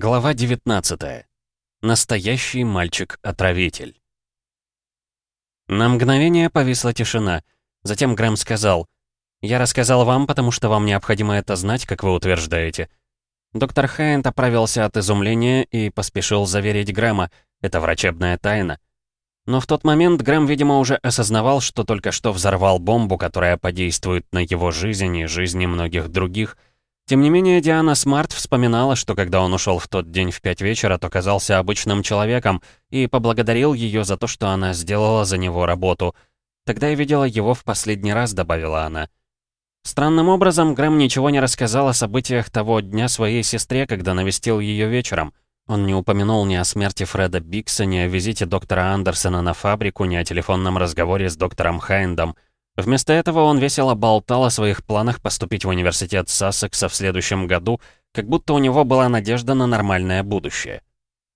Глава 19. Настоящий мальчик-отравитель. На мгновение повисла тишина. Затем Грэм сказал, «Я рассказал вам, потому что вам необходимо это знать, как вы утверждаете». Доктор Хайнт оправился от изумления и поспешил заверить Грэма, это врачебная тайна. Но в тот момент Грэм, видимо, уже осознавал, что только что взорвал бомбу, которая подействует на его жизнь и жизни многих других — тем не менее, Диана Смарт вспоминала, что когда он ушел в тот день в пять вечера, то казался обычным человеком и поблагодарил ее за то, что она сделала за него работу. «Тогда я видела его в последний раз», — добавила она. Странным образом, Грэм ничего не рассказал о событиях того дня своей сестре, когда навестил ее вечером. Он не упомянул ни о смерти Фреда Бикса, ни о визите доктора Андерсона на фабрику, ни о телефонном разговоре с доктором Хайндом — Вместо этого он весело болтал о своих планах поступить в университет Сассекса в следующем году, как будто у него была надежда на нормальное будущее.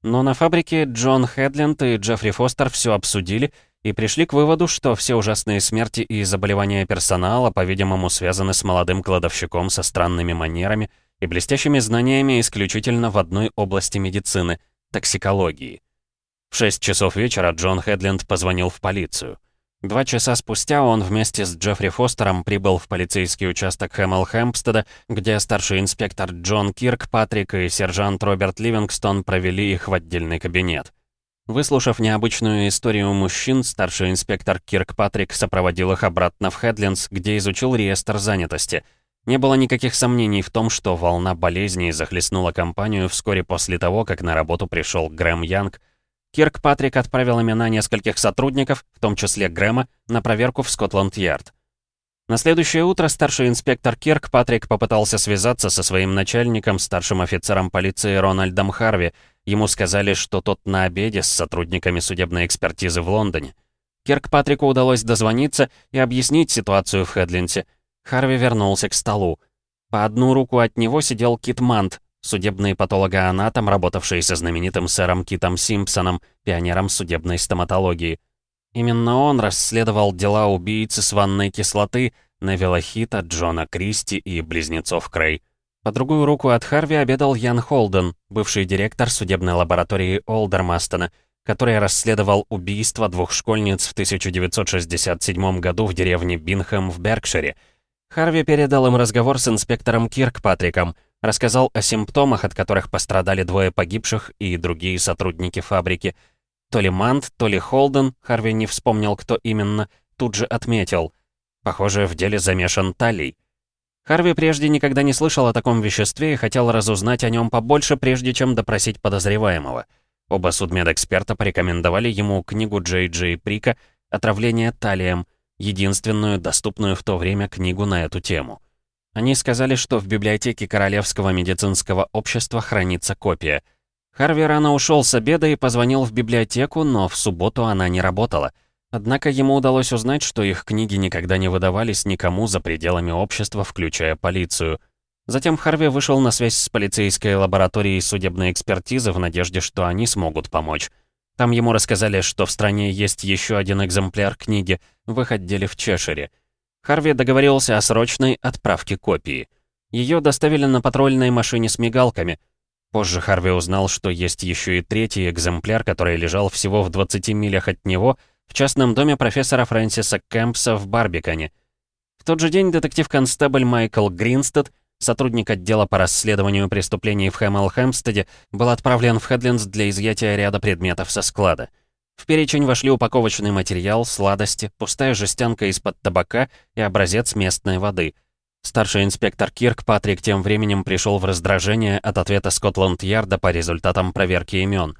Но на фабрике Джон Хедленд и Джеффри Фостер все обсудили и пришли к выводу, что все ужасные смерти и заболевания персонала, по-видимому, связаны с молодым кладовщиком со странными манерами и блестящими знаниями исключительно в одной области медицины — токсикологии. В 6 часов вечера Джон Хедленд позвонил в полицию. Два часа спустя он вместе с Джеффри Фостером прибыл в полицейский участок Хэмл Хэмпстеда, где старший инспектор Джон Кирк Патрик и сержант Роберт Ливингстон провели их в отдельный кабинет. Выслушав необычную историю мужчин, старший инспектор Кирк Патрик сопроводил их обратно в Хедлинс, где изучил реестр занятости. Не было никаких сомнений в том, что волна болезней захлестнула компанию вскоре после того, как на работу пришел Грэм Янг, Кирк Патрик отправил имена нескольких сотрудников, в том числе Грэма, на проверку в Скотланд-Ярд. На следующее утро старший инспектор Кирк Патрик попытался связаться со своим начальником, старшим офицером полиции Рональдом Харви. Ему сказали, что тот на обеде с сотрудниками судебной экспертизы в Лондоне. Кирк Патрику удалось дозвониться и объяснить ситуацию в Хедлинсе. Харви вернулся к столу. По одну руку от него сидел Кит Мант, судебный патологоанатом, работавший со знаменитым сэром Китом Симпсоном, пионером судебной стоматологии. Именно он расследовал дела убийцы с ванной кислоты, Невилла Хита, Джона Кристи и близнецов Крей. По другую руку от Харви обедал Ян Холден, бывший директор судебной лаборатории Олдермастона, который расследовал убийство двух школьниц в 1967 году в деревне Бинхэм в Беркшире. Харви передал им разговор с инспектором Киркпатриком — Рассказал о симптомах, от которых пострадали двое погибших и другие сотрудники фабрики. То ли Мант, то ли Холден, Харви не вспомнил, кто именно, тут же отметил. Похоже, в деле замешан талий. Харви прежде никогда не слышал о таком веществе и хотел разузнать о нем побольше, прежде чем допросить подозреваемого. Оба судмедэксперта порекомендовали ему книгу Джей Джей Прика «Отравление талием», единственную доступную в то время книгу на эту тему. Они сказали, что в библиотеке Королевского медицинского общества хранится копия. Харви рано ушел с обеда и позвонил в библиотеку, но в субботу она не работала. Однако ему удалось узнать, что их книги никогда не выдавались никому за пределами общества, включая полицию. Затем Харви вышел на связь с полицейской лабораторией судебной экспертизы в надежде, что они смогут помочь. Там ему рассказали, что в стране есть еще один экземпляр книги в их отделе в Чешире — Харви договорился о срочной отправке копии. Ее доставили на патрульной машине с мигалками. Позже Харви узнал, что есть еще и третий экземпляр, который лежал всего в 20 милях от него, в частном доме профессора Фрэнсиса Кэмпса в Барбикане. В тот же день детектив-констебль Майкл Гринстед, сотрудник отдела по расследованию преступлений в Хэмл-Хэмпстеде, был отправлен в Хедлинс для изъятия ряда предметов со склада. В перечень вошли упаковочный материал, сладости, пустая жестянка из-под табака и образец местной воды. Старший инспектор Кирк Патрик тем временем пришел в раздражение от ответа Скотланд-Ярда по результатам проверки имен.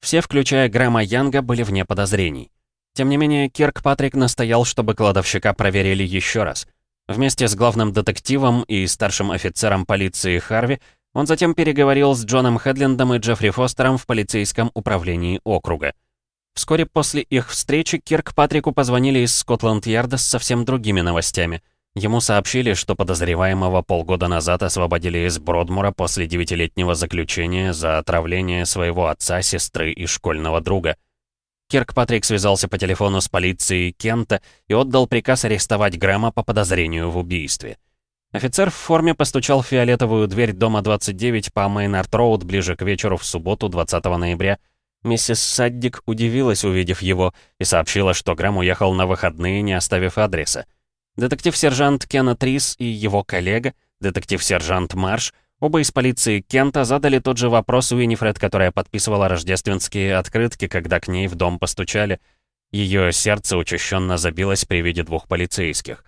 Все, включая Грэма Янга, были вне подозрений. Тем не менее, Кирк Патрик настоял, чтобы кладовщика проверили еще раз. Вместе с главным детективом и старшим офицером полиции Харви он затем переговорил с Джоном Хедлендом и Джеффри Фостером в полицейском управлении округа. Вскоре после их встречи Кирк Патрику позвонили из Скотланд-Ярда с совсем другими новостями. Ему сообщили, что подозреваемого полгода назад освободили из Бродмура после девятилетнего заключения за отравление своего отца, сестры и школьного друга. Кирк Патрик связался по телефону с полицией Кента и отдал приказ арестовать Грэма по подозрению в убийстве. Офицер в форме постучал в фиолетовую дверь дома 29 по Мейнард-Роуд ближе к вечеру в субботу 20 ноября. Миссис Саддик удивилась, увидев его, и сообщила, что Грэм уехал на выходные, не оставив адреса. Детектив-сержант Кеннет Рис и его коллега, детектив-сержант Марш, оба из полиции Кента задали тот же вопрос Уинифред, которая подписывала рождественские открытки, когда к ней в дом постучали. Ее сердце учащенно забилось при виде двух полицейских.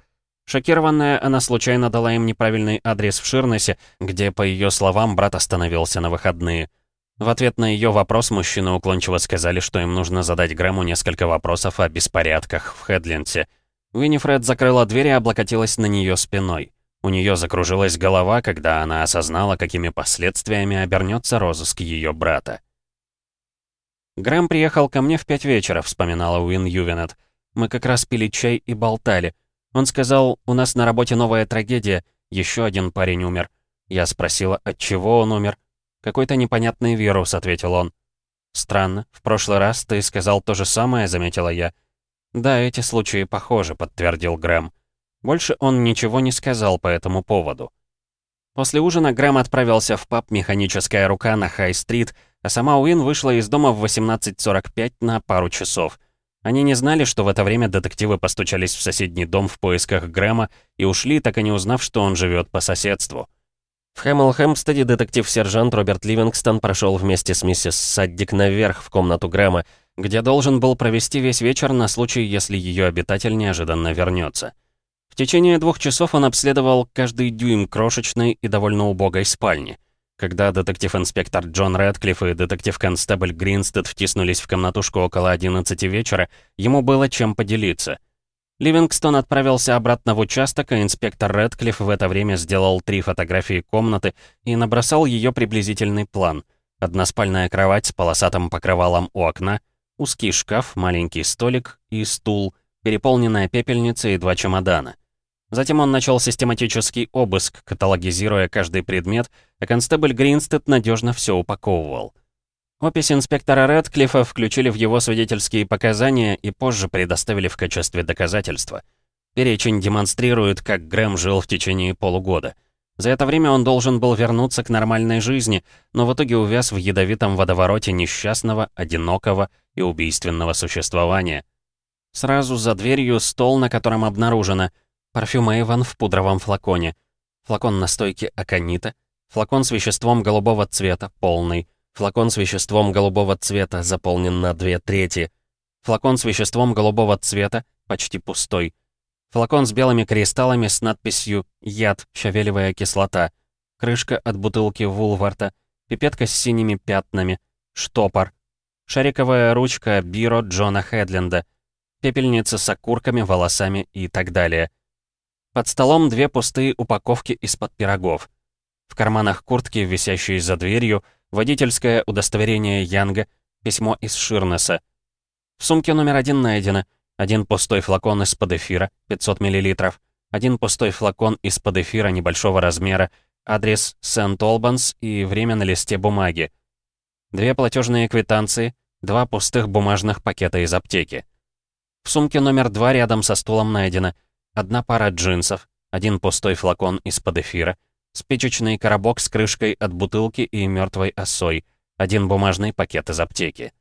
Шокированная, она случайно дала им неправильный адрес в Ширнесе, где, по ее словам, брат остановился на выходные. В ответ на ее вопрос мужчины уклончиво сказали, что им нужно задать Грэму несколько вопросов о беспорядках в Хедленте. Уинифред закрыла дверь и облокотилась на нее спиной. У нее закружилась голова, когда она осознала, какими последствиями обернется розыск ее брата. «Грэм приехал ко мне в пять вечера», — вспоминала Уин Ювенет. «Мы как раз пили чай и болтали. Он сказал, у нас на работе новая трагедия, еще один парень умер. Я спросила, от чего он умер. Какой-то непонятный вирус, ответил он. Странно, в прошлый раз ты сказал то же самое, заметила я. Да, эти случаи похожи, подтвердил Грэм. Больше он ничего не сказал по этому поводу. После ужина Грэм отправился в паб «Механическая рука» на Хай-стрит, а сама Уин вышла из дома в 18.45 на пару часов. Они не знали, что в это время детективы постучались в соседний дом в поисках Грэма и ушли, так и не узнав, что он живет по соседству. В Хэмл-Хэмпстеде детектив-сержант Роберт Ливингстон прошел вместе с миссис Саддик наверх в комнату Грэма, где должен был провести весь вечер на случай, если ее обитатель неожиданно вернется. В течение двух часов он обследовал каждый дюйм крошечной и довольно убогой спальни. Когда детектив-инспектор Джон Рэдклифф и детектив-констебль Гринстед втиснулись в комнатушку около 11 вечера, ему было чем поделиться. Ливингстон отправился обратно в участок, а инспектор Рэдклифф в это время сделал три фотографии комнаты и набросал ее приблизительный план. Односпальная кровать с полосатым покрывалом у окна, узкий шкаф, маленький столик и стул, переполненная пепельница и два чемодана. Затем он начал систематический обыск, каталогизируя каждый предмет, а констебль Гринстед надежно все упаковывал. Опись инспектора Рэдклиффа включили в его свидетельские показания и позже предоставили в качестве доказательства. Перечень демонстрирует, как Грэм жил в течение полугода. За это время он должен был вернуться к нормальной жизни, но в итоге увяз в ядовитом водовороте несчастного, одинокого и убийственного существования. Сразу за дверью стол, на котором обнаружено — Парфюм Эйвен в пудровом флаконе. Флакон настойки аконита. Флакон с веществом голубого цвета, полный. Флакон с веществом голубого цвета, заполнен на две трети. Флакон с веществом голубого цвета, почти пустой. Флакон с белыми кристаллами с надписью «Яд, щавелевая кислота». Крышка от бутылки Вулварта. Пипетка с синими пятнами. Штопор. Шариковая ручка Биро Джона Хедленда. Пепельница с окурками, волосами и так далее. Под столом две пустые упаковки из-под пирогов. В карманах куртки, висящей за дверью, водительское удостоверение Янга, письмо из Ширнеса. В сумке номер один найдено один пустой флакон из-под эфира, 500 мл, один пустой флакон из-под эфира небольшого размера, адрес Сент-Олбанс и время на листе бумаги. Две платежные квитанции, два пустых бумажных пакета из аптеки. В сумке номер два рядом со стулом найдено — одна пара джинсов, один пустой флакон из-под эфира, спичечный коробок с крышкой от бутылки и мертвой осой, один бумажный пакет из аптеки.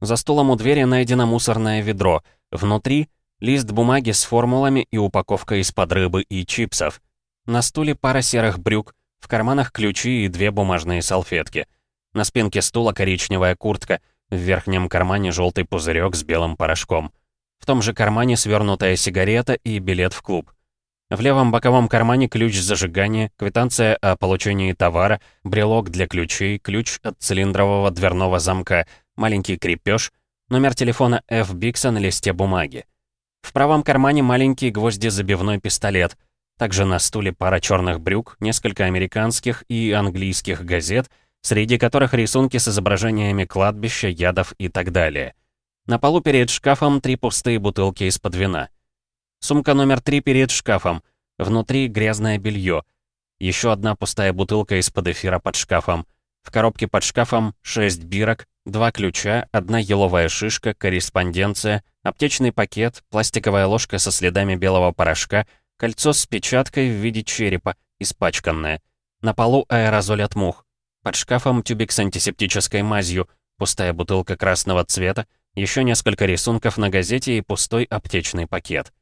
За стулом у двери найдено мусорное ведро, внутри — лист бумаги с формулами и упаковка из-под рыбы и чипсов. На стуле пара серых брюк, в карманах ключи и две бумажные салфетки. На спинке стула коричневая куртка, в верхнем кармане желтый пузырек с белым порошком. В том же кармане свернутая сигарета и билет в клуб. В левом боковом кармане ключ зажигания, квитанция о получении товара, брелок для ключей, ключ от цилиндрового дверного замка, маленький крепеж, номер телефона F. Бикса на листе бумаги. В правом кармане маленький гвоздезабивной пистолет. Также на стуле пара черных брюк, несколько американских и английских газет, среди которых рисунки с изображениями кладбища, ядов и так далее. На полу перед шкафом три пустые бутылки из-под вина. Сумка номер три перед шкафом. Внутри грязное белье. Еще одна пустая бутылка из-под эфира под шкафом. В коробке под шкафом шесть бирок, два ключа, одна еловая шишка, корреспонденция, аптечный пакет, пластиковая ложка со следами белого порошка, Кольцо с печаткой в виде черепа, испачканное. На полу аэрозоль от мух. Под шкафом тюбик с антисептической мазью, пустая бутылка красного цвета, еще несколько рисунков на газете и пустой аптечный пакет.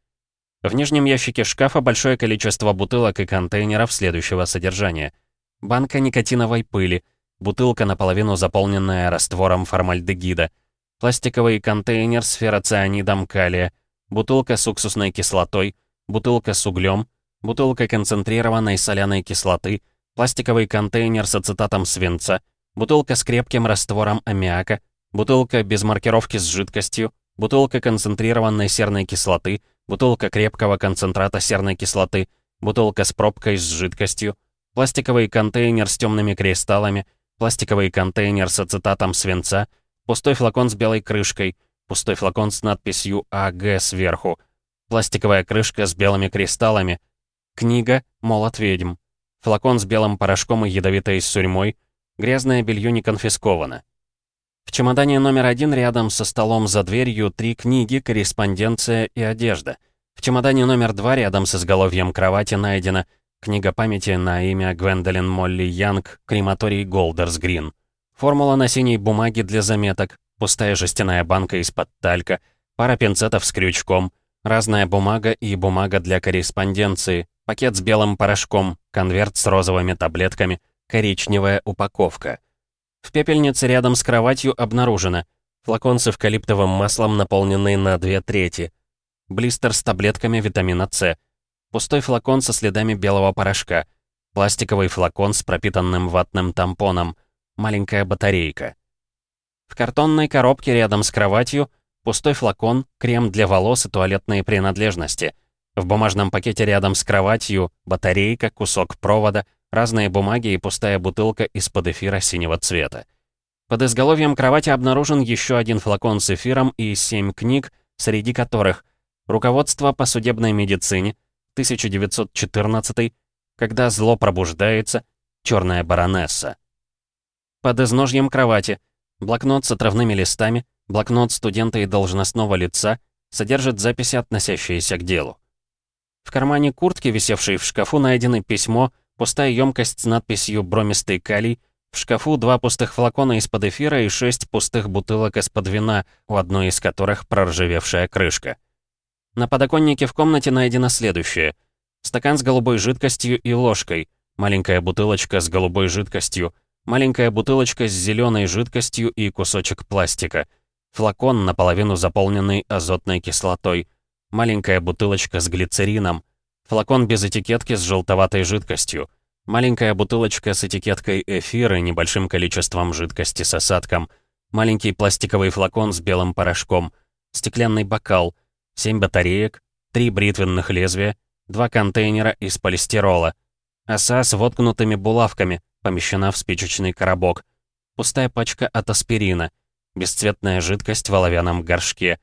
В нижнем ящике шкафа большое количество бутылок и контейнеров следующего содержания. Банка никотиновой пыли, бутылка наполовину заполненная раствором формальдегида, пластиковый контейнер с ферроцианидом калия, бутылка с уксусной кислотой, бутылка с углем, бутылка концентрированной соляной кислоты, пластиковый контейнер с ацетатом свинца, бутылка с крепким раствором аммиака, бутылка без маркировки с жидкостью, бутылка концентрированной серной кислоты, бутылка крепкого концентрата серной кислоты, бутылка с пробкой с жидкостью, пластиковый контейнер с темными кристаллами, пластиковый контейнер с ацетатом свинца, пустой флакон с белой крышкой, пустой флакон с надписью АГ сверху, пластиковая крышка с белыми кристаллами, книга «Молот ведьм», флакон с белым порошком и ядовитой сурьмой, грязное белье не конфисковано. В чемодане номер один рядом со столом за дверью три книги, корреспонденция и одежда. В чемодане номер два рядом с изголовьем кровати найдена книга памяти на имя Гвендолин Молли Янг, крематорий Голдерс Грин. Формула на синей бумаге для заметок, пустая жестяная банка из-под талька, пара пинцетов с крючком, разная бумага и бумага для корреспонденции, пакет с белым порошком, конверт с розовыми таблетками, коричневая упаковка. В пепельнице рядом с кроватью обнаружено. Флакон с эвкалиптовым маслом, наполненный на две трети, блистер с таблетками витамина С, пустой флакон со следами белого порошка, пластиковый флакон с пропитанным ватным тампоном, маленькая батарейка. В картонной коробке рядом с кроватью пустой флакон, крем для волос и туалетные принадлежности. В бумажном пакете рядом с кроватью батарейка, кусок провода, разные бумаги и пустая бутылка из-под эфира синего цвета. Под изголовьем кровати обнаружен еще один флакон с эфиром и семь книг, среди которых «Руководство по судебной медицине», 1914, «Когда зло пробуждается», «Черная баронесса». Под изножьем кровати блокнот с отравными листами, блокнот студента и должностного лица содержит записи, относящиеся к делу. В кармане куртки, висевшей в шкафу, найдено письмо — Пустая емкость с надписью «Бромистый калий», в шкафу два пустых флакона из-под эфира и шесть пустых бутылок из-под вина, у одной из которых проржавевшая крышка. На подоконнике в комнате найдено следующее. Стакан с голубой жидкостью и ложкой, маленькая бутылочка с голубой жидкостью, маленькая бутылочка с зеленой жидкостью и кусочек пластика, флакон, наполовину заполненный азотной кислотой, маленькая бутылочка с глицерином, Флакон без этикетки с желтоватой жидкостью. Маленькая бутылочка с этикеткой эфир и небольшим количеством жидкости с осадком. Маленький пластиковый флакон с белым порошком. Стеклянный бокал. Семь батареек. Три бритвенных лезвия. Два контейнера из полистирола. Оса с воткнутыми булавками, помещена в спичечный коробок. Пустая пачка от аспирина. Бесцветная жидкость в оловянном горшке.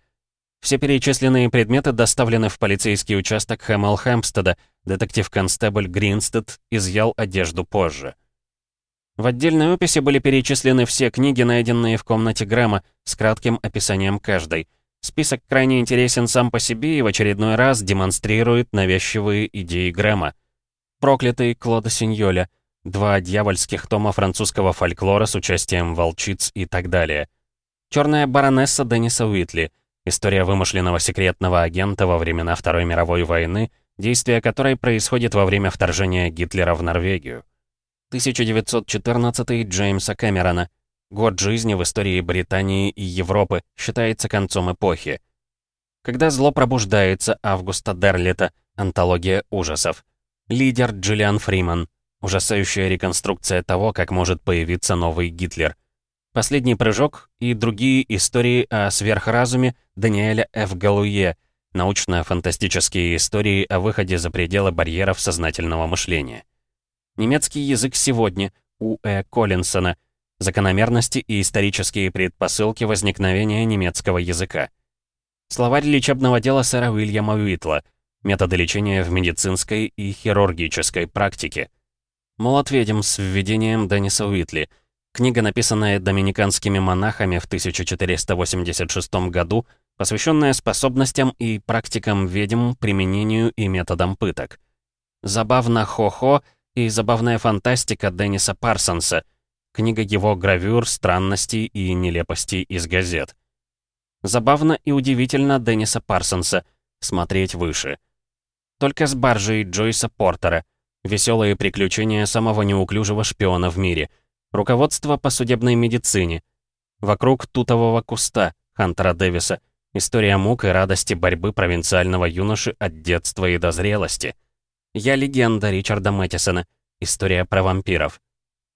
Все перечисленные предметы доставлены в полицейский участок Хэмл Хэмпстеда. Детектив-констебль Гринстед изъял одежду позже. В отдельной описи были перечислены все книги, найденные в комнате Грэма, с кратким описанием каждой. Список крайне интересен сам по себе и в очередной раз демонстрирует навязчивые идеи Грэма. «Проклятый Клода Синьоля», два дьявольских тома французского фольклора с участием волчиц и так далее. «Черная баронесса» Денниса Уитли — История вымышленного секретного агента во времена Второй мировой войны, действие которой происходит во время вторжения Гитлера в Норвегию. 1914 Джеймса Кэмерона. Год жизни в истории Британии и Европы считается концом эпохи. Когда зло пробуждается Августа Дерлита. Антология ужасов. Лидер Джиллиан Фриман. Ужасающая реконструкция того, как может появиться новый Гитлер. «Последний прыжок» и другие истории о сверхразуме Даниэля Ф. Галуе, научно-фантастические истории о выходе за пределы барьеров сознательного мышления. Немецкий язык сегодня У. Э. Коллинсона. Закономерности и исторические предпосылки возникновения немецкого языка. Словарь лечебного дела сэра Уильяма Уитла. Методы лечения в медицинской и хирургической практике. Молот ведьм с введением Денниса Уитли – Книга, написанная доминиканскими монахами в 1486 году, посвященная способностям и практикам ведьм, применению и методам пыток. Забавно хо-хо и забавная фантастика Денниса Парсонса, книга его гравюр, странностей и нелепостей из газет. Забавно и удивительно Денниса Парсонса, смотреть выше. Только с баржей Джойса Портера, веселые приключения самого неуклюжего шпиона в мире, руководство по судебной медицине, вокруг тутового куста Хантера Дэвиса, история мук и радости борьбы провинциального юноши от детства и до зрелости — «Я легенда» Ричарда Мэттисона. История про вампиров.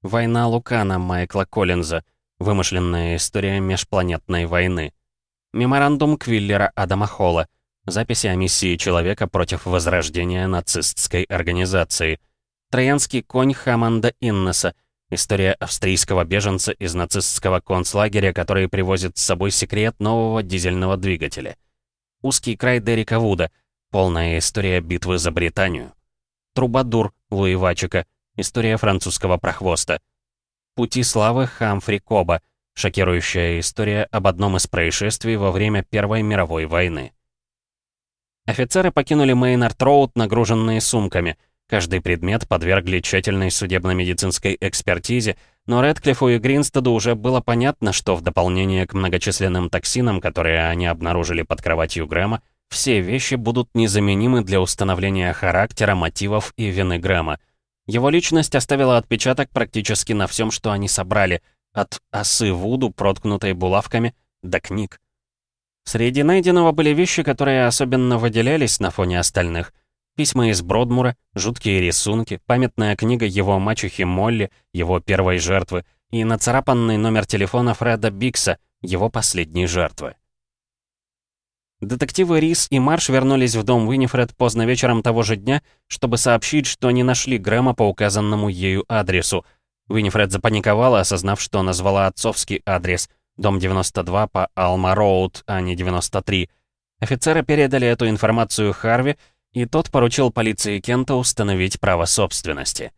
«Война Лукана» Майкла Коллинза. Вымышленная история межпланетной войны. Меморандум Квиллера Адама Холла. Записи о миссии человека против возрождения нацистской организации. Троянский конь Хаманда Иннеса. История австрийского беженца из нацистского концлагеря, который привозит с собой секрет нового дизельного двигателя. Узкий край Дерека Вуда. Полная история битвы за Британию. Трубадур Луи Вачика. История французского прохвоста. Пути славы Хамфри Коба. Шокирующая история об одном из происшествий во время Первой мировой войны. Офицеры покинули Мейнард Роуд, нагруженные сумками. Каждый предмет подвергли тщательной судебно-медицинской экспертизе, но Рэдклиффу и Гринстеду уже было понятно, что в дополнение к многочисленным токсинам, которые они обнаружили под кроватью Грэма, все вещи будут незаменимы для установления характера, мотивов и вины Грэма. Его личность оставила отпечаток практически на всем, что они собрали, от осы Вуду, проткнутой булавками, до книг. Среди найденного были вещи, которые особенно выделялись на фоне остальных. Письма из Бродмура, жуткие рисунки, памятная книга его мачехи Молли, его первой жертвы, и нацарапанный номер телефона Фреда Бикса, его последней жертвы. Детективы Рис и Марш вернулись в дом Уинифред поздно вечером того же дня, чтобы сообщить, что не нашли Грэма по указанному ею адресу. Уинифред запаниковала, осознав, что назвала отцовский адрес — дом 92 по Алма-Роуд, а не 93. Офицеры передали эту информацию Харви, и тот поручил полиции Кента установить право собственности.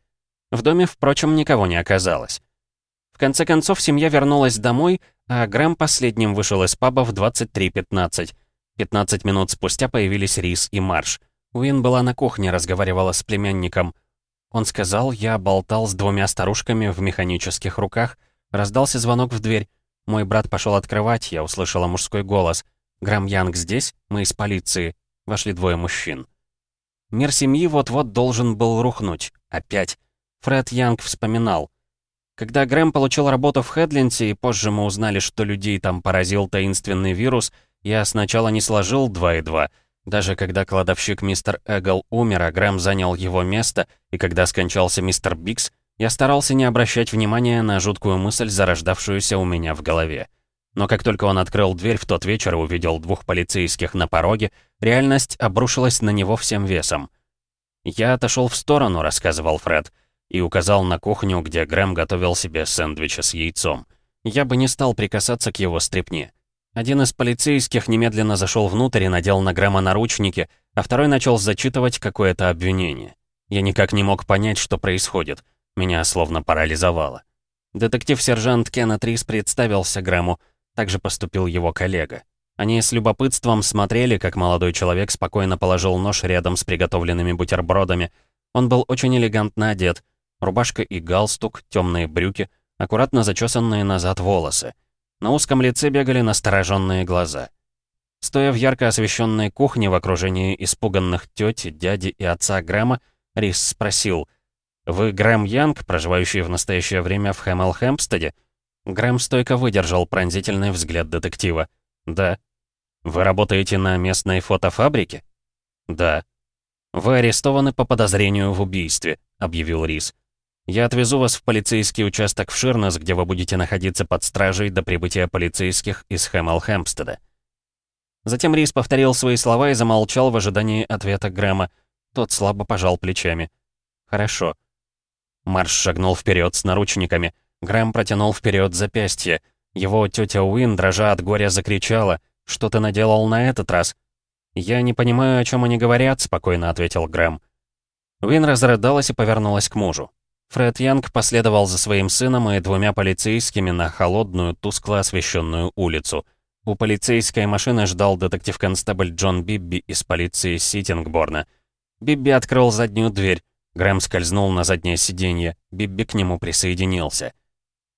В доме, впрочем, никого не оказалось. В конце концов, семья вернулась домой, а Грэм последним вышел из паба в 23.15. 15 минут спустя появились Рис и Марш. Уин была на кухне, разговаривала с племянником. Он сказал, я болтал с двумя старушками в механических руках. Раздался звонок в дверь. Мой брат пошел открывать, я услышала мужской голос. «Грамм Янг здесь? Мы из полиции». Вошли двое мужчин. Мир семьи вот-вот должен был рухнуть. Опять. Фред Янг вспоминал. Когда Грэм получил работу в Хедлинсе, и позже мы узнали, что людей там поразил таинственный вирус — я сначала не сложил 2 и 2. Даже когда кладовщик мистер Эгл умер, а Грэм занял его место, и когда скончался мистер Бикс, я старался не обращать внимания на жуткую мысль, зарождавшуюся у меня в голове. Но как только он открыл дверь в тот вечер и увидел двух полицейских на пороге, реальность обрушилась на него всем весом. «Я отошел в сторону», — рассказывал Фред, и указал на кухню, где Грэм готовил себе сэндвичи с яйцом. Я бы не стал прикасаться к его стрипне. Один из полицейских немедленно зашел внутрь и надел на Грэма наручники, а второй начал зачитывать какое-то обвинение. Я никак не мог понять, что происходит. Меня словно парализовало. Детектив-сержант Кеннет Рис представился Грэму, также поступил его коллега. Они с любопытством смотрели, как молодой человек спокойно положил нож рядом с приготовленными бутербродами. Он был очень элегантно одет. Рубашка и галстук, темные брюки, аккуратно зачесанные назад волосы. На узком лице бегали настороженные глаза. Стоя в ярко освещенной кухне в окружении испуганных тети, дяди и отца Грэма, Рис спросил, «Вы Грэм Янг, проживающий в настоящее время в Хэмл-Хэмпстеде?» Грэм стойко выдержал пронзительный взгляд детектива. «Да». «Вы работаете на местной фотофабрике?» «Да». «Вы арестованы по подозрению в убийстве», — объявил Рис. Я отвезу вас в полицейский участок в Ширнес, где вы будете находиться под стражей до прибытия полицейских из Хэмл-Хэмпстеда». Затем Рис повторил свои слова и замолчал в ожидании ответа Грэма. Тот слабо пожал плечами. «Хорошо». Марш шагнул вперед с наручниками. Грэм протянул вперед запястье. Его тетя Уин, дрожа от горя, закричала. «Что ты наделал на этот раз?» «Я не понимаю, о чем они говорят», — спокойно ответил Грэм. Уин разрыдалась и повернулась к мужу. Фред Янг последовал за своим сыном и двумя полицейскими на холодную, тускло освещенную улицу. У полицейской машины ждал детектив-констебль Джон Бибби из полиции Ситингборна. Бибби открыл заднюю дверь. Грэм скользнул на заднее сиденье. Бибби к нему присоединился.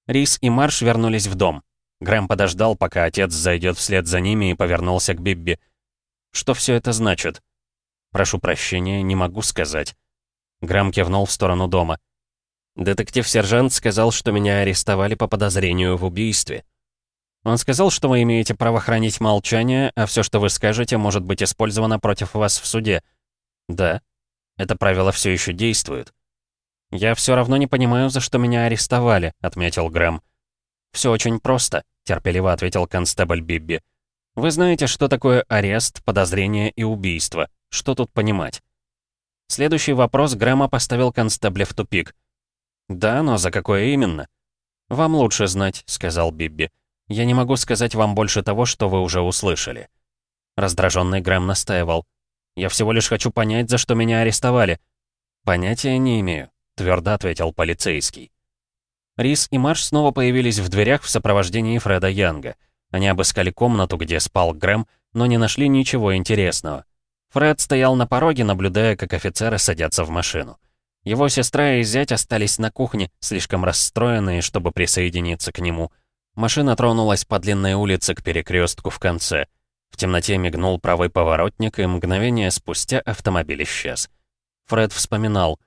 Рис и Марш вернулись в дом. Грэм подождал, пока отец зайдет вслед за ними и повернулся к Бибби. «Что все это значит?» «Прошу прощения, не могу сказать». Грэм кивнул в сторону дома. «Детектив-сержант сказал, что меня арестовали по подозрению в убийстве. Он сказал, что вы имеете право хранить молчание, а все, что вы скажете, может быть использовано против вас в суде. Да. Это правило все еще действует. Я все равно не понимаю, за что меня арестовали, отметил Грэм. Все очень просто, терпеливо ответил констебль Бибби. Вы знаете, что такое арест, подозрение и убийство. Что тут понимать? Следующий вопрос Грэма поставил констебля в тупик. «Да, но за какое именно?» «Вам лучше знать», — сказал Бибби. Я не могу сказать вам больше того, что вы уже услышали». Раздраженный Грэм настаивал. «Я всего лишь хочу понять, за что меня арестовали». «Понятия не имею», — твердо ответил полицейский. Рис и Марш снова появились в дверях в сопровождении Фреда Янга. Они обыскали комнату, где спал Грэм, но не нашли ничего интересного. Фред стоял на пороге, наблюдая, как офицеры садятся в машину. Его сестра и зять остались на кухне, слишком расстроенные, чтобы присоединиться к нему — Машина тронулась по длинной улице к перекрестку в конце. В темноте мигнул правый поворотник, и мгновение спустя автомобиль исчез. Фред вспоминал.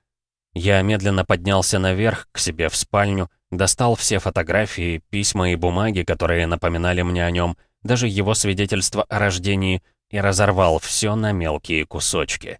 Я медленно поднялся наверх, к себе в спальню, достал все фотографии, письма и бумаги, которые напоминали мне о нем, даже его свидетельство о рождении, и разорвал все на мелкие кусочки.